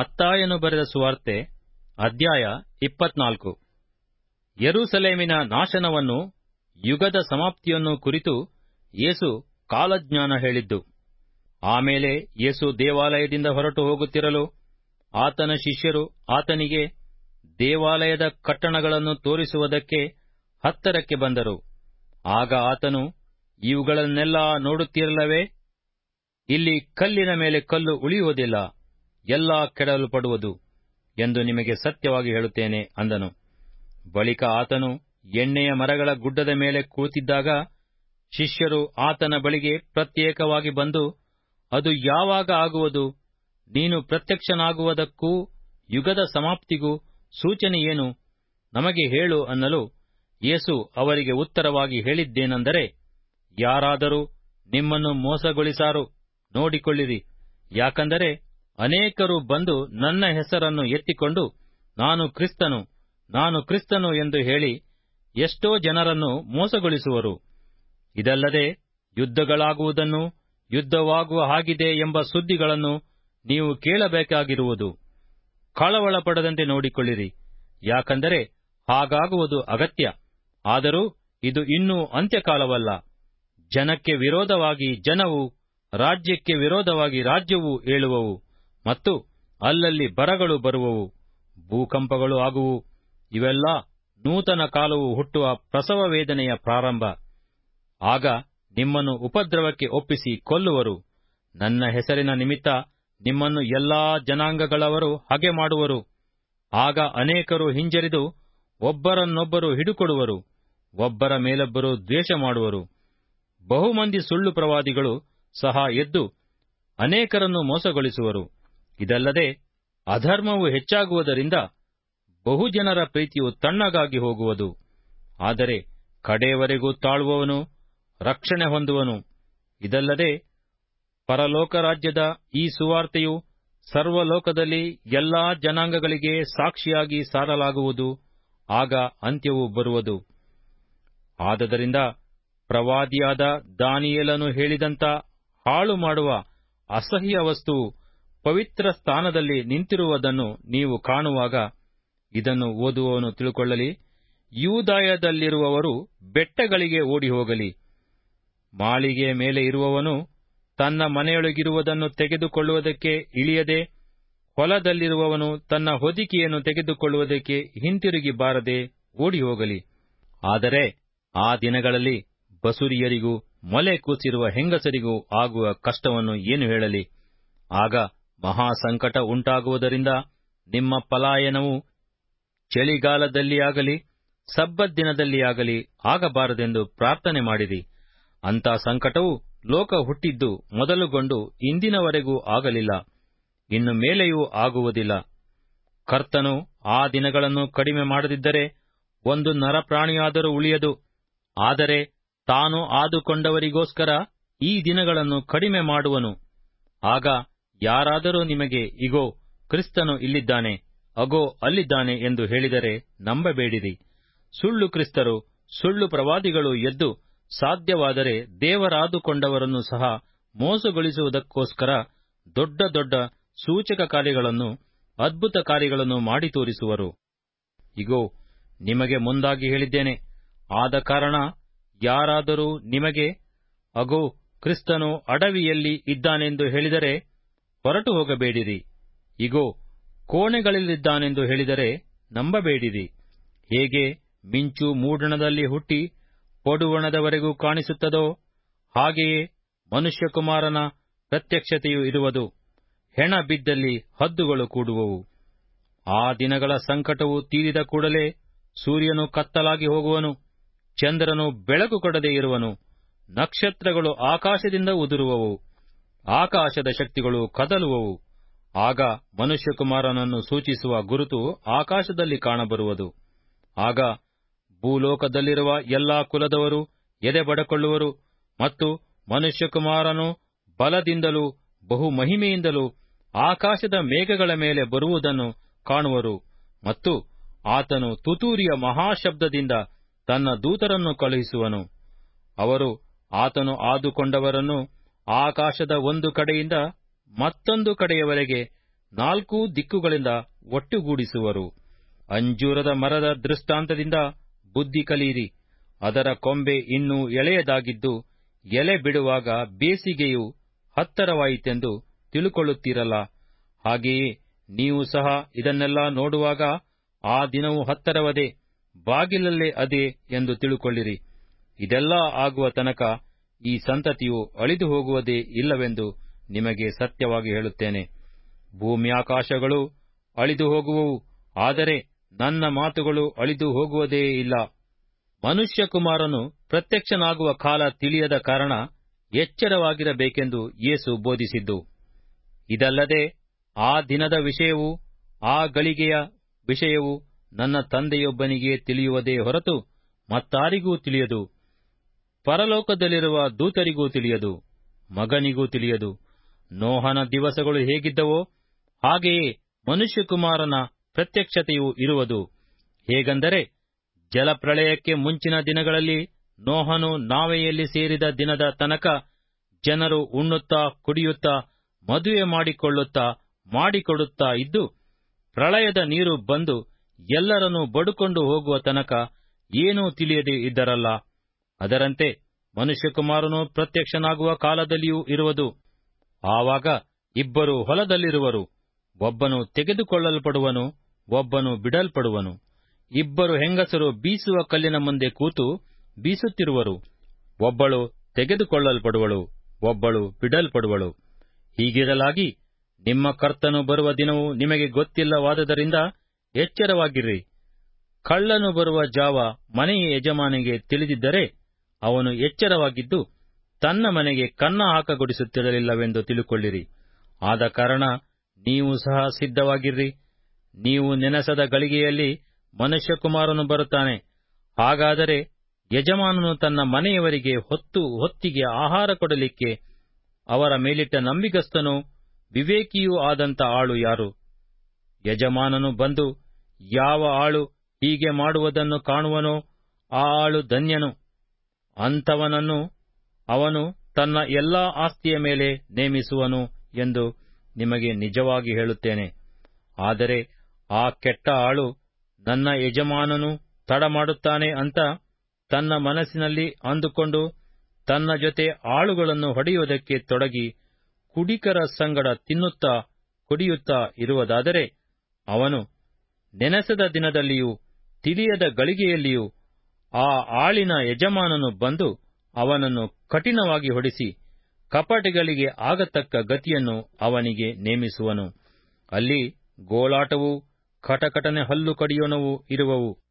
ಮತ್ತಾಯನು ಬರೆದ ಸುವಾರ್ತೆ, ಅಧ್ಯಾಯ ಇಪ್ಪತ್ನಾಲ್ಕು. ಯರುಸಲೇಮಿನ ನಾಶನವನ್ನು, ಯುಗದ ಸಮಾಪ್ತಿಯನ್ನು ಕುರಿತು ಯೇಸು ಕಾಲಜ್ಞಾನ ಹೇಳಿದ್ದು. ಆಮೇಲೆ ಯೇಸು ದೇವಾಲಯದಿಂದ ಹೊರಟು ಹೋಗುತ್ತಿರಲು, ಆತನ ಶಿಷ್ಯರು ಆತನಿಗೆ ದೇವಾಲಯದ ಕಟ್ಟಣಗಳನ್ನು ತೋರಿಸುವುದಕ್ಕೆ ಹತ್ತರಕ್ಕೆ ಬಂದರು. ಆಗ ಆತನು, ಇವುಗಳನ್ನೆಲ್ಲ ನೋಡುತ್ತಿರಲವೇ ಇಲ್ಲಿ ಕಲ್ಲಿನ ಮೇಲೆ ಕಲ್ಲು ಉಳಿಯುವುದಿಲ್ಲ. ಎಲ್ಲ ಕೆಡವಲ್ಪಡುವುದು ಎಂದು ನಿಮಗೆ ಸತ್ಯವಾಗಿ ಹೇಳುತ್ತೇನೆ ಅಂದನು. ಬಳಿಕ ಆತನು ಎಣ್ಣೆಯ ಮರಗಳ ಗುಡ್ಡದ ಮೇಲೆ ಕೂತಿದ್ದಾಗ ಶಿಷ್ಯರು ಆತನ ಬಳಿಗೆ ಪ್ರತ್ಯೇಕವಾಗಿ ಬಂದು, ಅದು ಯಾವಾಗ ಆಗುವುದು? ನೀನು ಪ್ರತ್ಯಕ್ಷನಾಗುವುದಕ್ಕೂ ಯುಗದ ಸಮಾಪ್ತಿಗೂ ಸೂಚನೆಯೇನು ನಮಗೆ ಹೇಳು ಅನ್ನಲು ಯೇಸು ಅವರಿಗೆ ಉತ್ತರವಾಗಿ ಹೇಳಿದ್ದೇನೆಂದರೆ, ಯಾರಾದರೂ ನಿಮ್ಮನ್ನು ಮೋಸಗೊಳಿಸಾರು, ನೋಡಿಕೊಳ್ಳಿರಿ. ಯಾಕಂದರೆ ಅನೇಕರು ಬಂದು ನನ್ನ ಹೆಸರನ್ನು ಎತ್ತಿಕೊಂಡು, ನಾನು ಕ್ರಿಸ್ತನು ನಾನು ಕ್ರಿಸ್ತನು ಎಂದು ಹೇಳಿ ಎಷ್ಟೋ ಜನರನ್ನು ಮೋಸಗೊಳಿಸುವರು. ಇದಲ್ಲದೆ ಯುದ್ಧಗಳಾಗುವುದನ್ನು, ಯುದ್ಧವಾಗುವ ಹಾಗಿದೆ ಎಂಬ ಸುದ್ದಿಗಳನ್ನು ನೀವು ಕೇಳಬೇಕಾಗಿರುವುದು. ಕಳವಳಪಡದಂತೆ ನೋಡಿಕೊಳ್ಳಿರಿ. ಯಾಕಂದರೆ ಹಾಗಾಗುವುದು ಅಗತ್ಯ. ಆದರೂ ಇದು ಇನ್ನೂ ಅಂತ್ಯಕಾಲವಲ್ಲ. ಜನಕ್ಕೆ ವಿರೋಧವಾಗಿ ಜನವು, ರಾಜ್ಯಕ್ಕೆ ವಿರೋಧವಾಗಿ ರಾಜ್ಯವೂ ಏಳುವವು. ಮತ್ತು ಅಲ್ಲಲ್ಲಿ ಬರಗಳು ಬರುವವು, ಭೂಕಂಪಗಳು ಆಗುವು, ಇವೆಲ್ಲ ನೂತನ ಕಾಲವು ಹುಟ್ಟುವ ಪ್ರಸವ ವೇದನೆಯ ಪ್ರಾರಂಭ. ಆಗ ನಿಮ್ಮನ್ನು ಉಪದ್ರವಕ್ಕೆ ಒಪ್ಪಿಸಿ ಕೊಲ್ಲುವರು. ನನ್ನ ಹೆಸರಿನ ನಿಮಿತ್ತ ನಿಮ್ಮನ್ನು ಎಲ್ಲಾ ಜನಾಂಗಗಳವರು ಹಗೆ ಮಾಡುವರು. ಆಗ ಅನೇಕರು ಹಿಂಜರಿದು ಒಬ್ಬರನ್ನೊಬ್ಬರು ಹಿಡುಕೊಡುವರು, ಒಬ್ಬರ ಮೇಲೊಬ್ಬರು ದ್ವೇಷ ಮಾಡುವರು. ಬಹುಮಂದಿ ಸುಳ್ಳು ಪ್ರವಾದಿಗಳು ಸಹ ಎದ್ದು ಅನೇಕರನ್ನು ಮೋಸಗೊಳಿಸುವರು. ಇದಲ್ಲದೆ ಅಧರ್ಮವು ಹೆಚ್ಚಾಗುವುದರಿಂದ ಬಹುಜನರ ಪ್ರೀತಿಯು ತಣ್ಣಗಾಗಿ ಹೋಗುವುದು. ಆದರೆ ಕಡೆಯವರೆಗೂ ತಾಳುವವನು, ರಕ್ಷಣೆ ಹೊಂದುವನು. ಇದಲ್ಲದೆ ಪರಲೋಕ ರಾಜ್ಯದ ಈ ಸುವಾರ್ತೆಯು ಸರ್ವಲೋಕದಲ್ಲಿ ಎಲ್ಲಾ ಜನಾಂಗಗಳಿಗೆ ಸಾಕ್ಷಿಯಾಗಿ ಸಾರಲಾಗುವುದು. ಆಗ ಅಂತ್ಯವು ಬರುವುದು. ಆದದರಿಂದ ಪ್ರವಾದಿಯಾದ ದಾನಿಯೇಲನು ಹೇಳಿದಂತ ಹಾಳು ಮಾಡುವ ಅಸಹ್ಯ ವಸ್ತುವು ಪವಿತ್ರ ಸ್ಥಾನದಲ್ಲಿ ನಿಂತಿರುವುದನ್ನು ನೀವು ಕಾಣುವಾಗ ಇದನ್ನು ಓದುವವನು ತಿಳುಕೊಳ್ಳಲಿ. ಯೂದಾಯದಲ್ಲಿರುವವರು ಬೆಟ್ಟಗಳಿಗೆ ಓಡಿ ಹೋಗಲಿ ಮಾಳಿಗೆ ಮೇಲೆ ಇರುವವನು ತನ್ನ ಮನೆಯೊಳಗಿರುವುದನ್ನು ತೆಗೆದುಕೊಳ್ಳುವುದಕ್ಕೆ ಇಳಿಯದೆ, ಹೊಲದಲ್ಲಿರುವವನು ತನ್ನ ಹೊದಿಕೆಯನ್ನು ತೆಗೆದುಕೊಳ್ಳುವುದಕ್ಕೆ ಹಿಂತಿರುಗಿ ಬಾರದೆ ಓಡಿ ಹೋಗಲಿ ಆದರೆ ಆ ದಿನಗಳಲ್ಲಿ ಬಸುರಿಯರಿಗೂ, ಮೊಲೆ ಕೂಸಿರುವ ಹೆಂಗಸರಿಗೂ ಆಗುವ ಕಷ್ಟವನ್ನು ಏನು ಹೇಳಲಿ? ಆಗ ಮಹಾಸಂಕಟ ಉಂಟಾಗುವುದರಿಂದ ನಿಮ್ಮ ಪಲಾಯನವು ಚಳಿಗಾಲದಲ್ಲಿಯಾಗಲಿ, ಸಬ್ಬತ್ ದಿನದಲ್ಲಿಯಾಗಲಿ ಆಗಬಾರದೆಂದು ಪ್ರಾರ್ಥನೆ ಮಾಡಿರಿ. ಅಂಥ ಸಂಕಟವು ಲೋಕ ಹುಟ್ಟಿದ್ದು ಮೊದಲುಗೊಂಡು ಇಂದಿನವರೆಗೂ ಆಗಲಿಲ್ಲ. ಇನ್ನು ಮೇಲೆಯೂ ಆಗುವುದಿಲ್ಲ. ಕರ್ತನು ಆ ದಿನಗಳನ್ನು ಕಡಿಮೆ ಮಾಡದಿದ್ದರೆ ಒಂದು ನರಪ್ರಾಣಿಯಾದರೂ ಉಳಿಯದು. ಆದರೆ ತಾನು ಆದುಕೊಂಡವರಿಗೋಸ್ಕರ ಈ ದಿನಗಳನ್ನು ಕಡಿಮೆ ಮಾಡುವನು. ಆಗ ಯಾರಾದರೂ ನಿಮಗೆ, ಇಗೋ, ಕ್ರಿಸ್ತನು ಇಲ್ಲಿದ್ದಾನೆ, ಅಗೋ, ಅಲ್ಲಿದ್ದಾನೆ ಎಂದು ಹೇಳಿದರೆ ನಂಬಬೇಡಿರಿ. ಸುಳ್ಳು ಕ್ರಿಸ್ತರು, ಸುಳ್ಳು ಪ್ರವಾದಿಗಳು ಎದ್ದು ಸಾಧ್ಯವಾದರೆ ದೇವರಾದುಕೊಂಡವರನ್ನು ಸಹ ಮೋಸಗೊಳಿಸುವುದಕ್ಕೋಸ್ಕರ ದೊಡ್ಡ ದೊಡ್ಡ ಸೂಚಕ ಕಾರ್ಯಗಳನ್ನು, ಅದ್ಭುತ ಕಾರ್ಯಗಳನ್ನು ಮಾಡಿ ತೋರಿಸುವರು. ಇಗೋ, ನಿಮಗೆ ಮುಂದಾಗಿ ಹೇಳಿದ್ದೇನೆ. ಆದ ಕಾರಣ ಯಾರಾದರೂ ನಿಮಗೆ, ಅಗೋ, ಕ್ರಿಸ್ತನು ಅಡವಿಯಲ್ಲಿ ಇದ್ದಾನೆಂದು ಹೇಳಿದರೆ ಹೊರಟು ಹೋಗಬೇಡಿರಿ. ಇಗೋ, ಕೋಣೆಗಳಲ್ಲಿದ್ದಾನೆಂದು ಹೇಳಿದರೆ ನಂಬಬೇಡಿರಿ. ಹೇಗೆ ಮಿಂಚು ಮೂಡಣದಲ್ಲಿ ಹುಟ್ಟಿ ಪಡುವಣದವರೆಗೂ ಕಾಣಿಸುತ್ತದೋ, ಹಾಗೆಯೇ ಮನುಷ್ಯಕುಮಾರನ ಪ್ರತ್ಯಕ್ಷತೆಯು ಇರುವುದು. ಹೆಣ ಬಿದ್ದಲ್ಲಿ ಹದ್ದುಗಳು ಕೂಡುವವು. ಆ ದಿನಗಳ ಸಂಕಟವು ತೀರಿದ ಕೂಡಲೇ ಸೂರ್ಯನು ಕತ್ತಲಾಗಿ ಹೋಗುವನು, ಚಂದ್ರನು ಬೆಳಕು ಕೊಡದೇ ಇರುವನು, ನಕ್ಷತ್ರಗಳು ಆಕಾಶದಿಂದ ಉದುರುವವು. ಆಕಾಶದ ಶಕ್ತಿಗಳು ಕದಲುವವು. ಆಗ ಮನುಷ್ಯಕುಮಾರನನ್ನು ಸೂಚಿಸುವ ಗುರುತು ಆಕಾಶದಲ್ಲಿ ಕಾಣಬರುವುದು. ಆಗ ಭೂಲೋಕದಲ್ಲಿರುವ ಎಲ್ಲಾ ಕುಲದವರು ಎದೆ ಬಡಕೊಳ್ಳುವರು ಮತ್ತು ಮನುಷ್ಯಕುಮಾರನು ಬಲದಿಂದಲೂ ಬಹು ಮಹಿಮೆಯಿಂದಲೂ ಆಕಾಶದ ಮೇಘಗಳ ಮೇಲೆ ಬರುವುದನ್ನು ಕಾಣುವರು ಮತ್ತು ಆತನು ತುತೂರಿಯ ಮಹಾಶಬ್ದದಿಂದ ತನ್ನ ದೂತರನ್ನು ಕಳುಹಿಸುವನು. ಅವರು ಆತನು ಆದುಕೊಂಡವರನ್ನು ಆಕಾಶದ ಒಂದು ಕಡೆಯಿಂದ ಮತ್ತೊಂದು ಕಡೆಯವರೆಗೆ ನಾಲ್ಕು ದಿಕ್ಕುಗಳಿಂದ ಒಟ್ಟುಗೂಡಿಸುವರು. ಅಂಜೂರದ ಮರದ ದೃಷ್ಟಾಂತದಿಂದ ಬುದ್ಧಿ ಕಲಿಯಿರಿ. ಅದರ ಕೊಂಬೆ ಇನ್ನೂ ಎಳೆಯದಾಗಿದ್ದು, ಎಲೆ ಬಿಡುವಾಗ ಬೇಸಿಗೆಯು ಹತ್ತರವಾಯಿತೆಂದು ತಿಳುಕೊಳ್ಳುತ್ತೀರಲ್ಲ. ಹಾಗೆಯೇ ನೀವು ಸಹ ಇದನ್ನೆಲ್ಲ ನೋಡುವಾಗ ಆ ದಿನವು ಹತ್ತರವದೆ, ಬಾಗಿಲಲ್ಲೇ ಅದೇ ಎಂದು ತಿಳುಕೊಳ್ಳಿರಿ. ಇದೆಲ್ಲ ಆಗುವ ತನಕ ಈ ಸಂತತಿಯು ಅಳಿದು ಹೋಗುವುದೇ ಇಲ್ಲವೆಂದು ನಿಮಗೆ ಸತ್ಯವಾಗಿ ಹೇಳುತ್ತೇನೆ. ಭೂಮ್ಯಾಕಾಶಗಳು ಅಳಿದು ಹೋಗುವವು, ಆದರೆ ನನ್ನ ಮಾತುಗಳು ಅಳಿದು ಹೋಗುವುದೇ ಇಲ್ಲ. ಮನುಷ್ಯಕುಮಾರನು ಪ್ರತ್ಯಕ್ಷನಾಗುವ ಕಾಲ ತಿಳಿಯದ ಕಾರಣ ಎಚ್ಚರವಾಗಿರಬೇಕೆಂದು ಯೇಸು ಬೋಧಿಸಿದ್ದು. ಇದಲ್ಲದೆ ಆ ದಿನದ ವಿಷಯವು, ಆ ಗಳಿಗೆಯ ವಿಷಯವು ನನ್ನ ತಂದೆಯೊಬ್ಬನಿಗೆ ತಿಳಿಯುವುದೇ ಹೊರತು ಮತ್ತಾರಿಗೂ ತಿಳಿಯದು. ಪರಲೋಕದಲ್ಲಿರುವ ದೂತರಿಗೂ ತಿಳಿಯದು, ಮಗನಿಗೂ ತಿಳಿಯದು. ನೋಹನ ದಿವಸಗಳು ಹೇಗಿದ್ದವೋ ಹಾಗೆಯೇ ಮನುಷ್ಯಕುಮಾರನ ಪ್ರತ್ಯಕ್ಷತೆಯು ಇರುವುದು. ಹೇಗೆಂದರೆ ಜಲಪ್ರಳಯಕ್ಕೆ ಮುಂಚಿನ ದಿನಗಳಲ್ಲಿ ನೋಹನು ನಾವೆಯಲ್ಲಿ ಸೇರಿದ ದಿನದ ತನಕ ಜನರು ಉಣ್ಣುತ್ತಾ, ಕುಡಿಯುತ್ತಾ, ಮದುವೆ ಮಾಡಿಕೊಳ್ಳುತ್ತಾ, ಮಾಡಿಕೊಡುತ್ತಾ ಇದ್ದು, ಪ್ರಳಯದ ನೀರು ಬಂದು ಎಲ್ಲರನ್ನೂ ಬಡುಕೊಂಡು ಹೋಗುವ ತನಕ ಏನೂ ತಿಳಿಯದೆ ಇದ್ದರಲ್ಲ. ಅದರಂತೆ ಮನುಷ್ಯಕುಮಾರನು ಪ್ರತ್ಯಕ್ಷನಾಗುವ ಕಾಲದಲ್ಲಿಯೂ ಇರುವುದು. ಆವಾಗ ಇಬ್ಬರು ಹೊಲದಲ್ಲಿರುವರು. ಒಬ್ಬನು ತೆಗೆದುಕೊಳ್ಳಲ್ಪಡುವನು, ಒಬ್ಬನು ಬಿಡಲ್ಪಡುವನು. ಇಬ್ಬರು ಹೆಂಗಸರು ಬೀಸುವ ಕಲ್ಲಿನ ಮುಂದೆ ಕೂತು ಬೀಸುತ್ತಿರುವರು. ಒಬ್ಬಳು ತೆಗೆದುಕೊಳ್ಳಲ್ಪಡುವಳು, ಒಬ್ಬಳು ಬಿಡಲ್ಪಡುವಳು. ಹೀಗಿರಲಾಗಿ ನಿಮ್ಮ ಕರ್ತನು ಬರುವ ದಿನವು ನಿಮಗೆ ಗೊತ್ತಿಲ್ಲವಾದದರಿಂದ ಎಚ್ಚರವಾಗಿರ್ರಿ ಕಳ್ಳನು ಬರುವ ಜಾವ ಮನೆಯ ಯಜಮಾನಿಗೆ ತಿಳಿದಿದ್ದರೆ ಅವನು ಎಚ್ಚರವಾಗಿದ್ದು, ತನ್ನ ಮನೆಗೆ ಕನ್ನ ಹಾಕಗೊಡಿಸುತ್ತಿರಲಿಲ್ಲವೆಂದು ತಿಳುಕೊಳ್ಳಿರಿ. ಆದ ಕಾರಣ ನೀವು ಸಹ ಸಿದ್ಧವಾಗಿರ್ರಿ. ನೀವು ನೆನಸದ ಗಳಿಗೆಯಲ್ಲಿ ಮನುಷ್ಯಕುಮಾರನು ಬರುತ್ತಾನೆ. ಹಾಗಾದರೆ ಯಜಮಾನನು ತನ್ನ ಮನೆಯವರಿಗೆ ಹೊತ್ತು, ಹೊತ್ತಿಗೆ ಆಹಾರ ಕೊಡಲಿಕ್ಕೆ ಅವರ ಮೇಲಿಟ್ಟ ನಂಬಿಗಸ್ತನು ವಿವೇಕಿಯೂ ಆದಂಥ ಆಳು ಯಾರು? ಯಜಮಾನನು ಬಂದು, ಯಾವ ಆಳು ಹೀಗೆ ಮಾಡುವುದನ್ನು ಕಾಣುವನೋ ಆ ಆಳು ಧನ್ಯನು. ಅಂಥವನನ್ನು ಅವನು ತನ್ನ ಎಲ್ಲಾ ಆಸ್ತಿಯ ಮೇಲೆ ನೇಮಿಸುವನು ಎಂದು ನಿಮಗೆ ನಿಜವಾಗಿ ಹೇಳುತ್ತೇನೆ. ಆದರೆ ಆ ಕೆಟ್ಟ ಆಳು ನನ್ನ ಯಜಮಾನನು ತಡ ಮಾಡುತ್ತಾನೆ ಅಂತ ತನ್ನ ಮನಸ್ಸಿನಲ್ಲಿ ಅಂದುಕೊಂಡು ತನ್ನ ಜೊತೆ ಆಳುಗಳನ್ನು ಹೊಡೆಯುವುದಕ್ಕೆ ತೊಡಗಿ ಕುಡಿಕರ ಸಂಗಡ ತಿನ್ನುತ್ತಾ ಕುಡಿಯುತ್ತಾ ಇರುವುದಾದರೆ ಅವನು ನೆನೆಸದ ದಿನದಲ್ಲಿಯೂ, ತಿಳಿಯದ ಗಳಿಗೆಯಲ್ಲಿಯೂ ಆ ಆಳಿನ ಯಜಮಾನನು ಬಂದು ಅವನನ್ನು ಕಠಿಣವಾಗಿ ಹೊಡಿಸಿ ಕಪಟಿಗಳಿಗೆ ಆಗತಕ್ಕ ಗತಿಯನ್ನು ಅವನಿಗೆ ನೇಮಿಸುವನು. ಅಲ್ಲಿ ಗೋಳಾಟವೂ, ಕಟಕಟನೆ ಹಲ್ಲು ಕಡಿಯೋಣವೂ ಇರುವವು.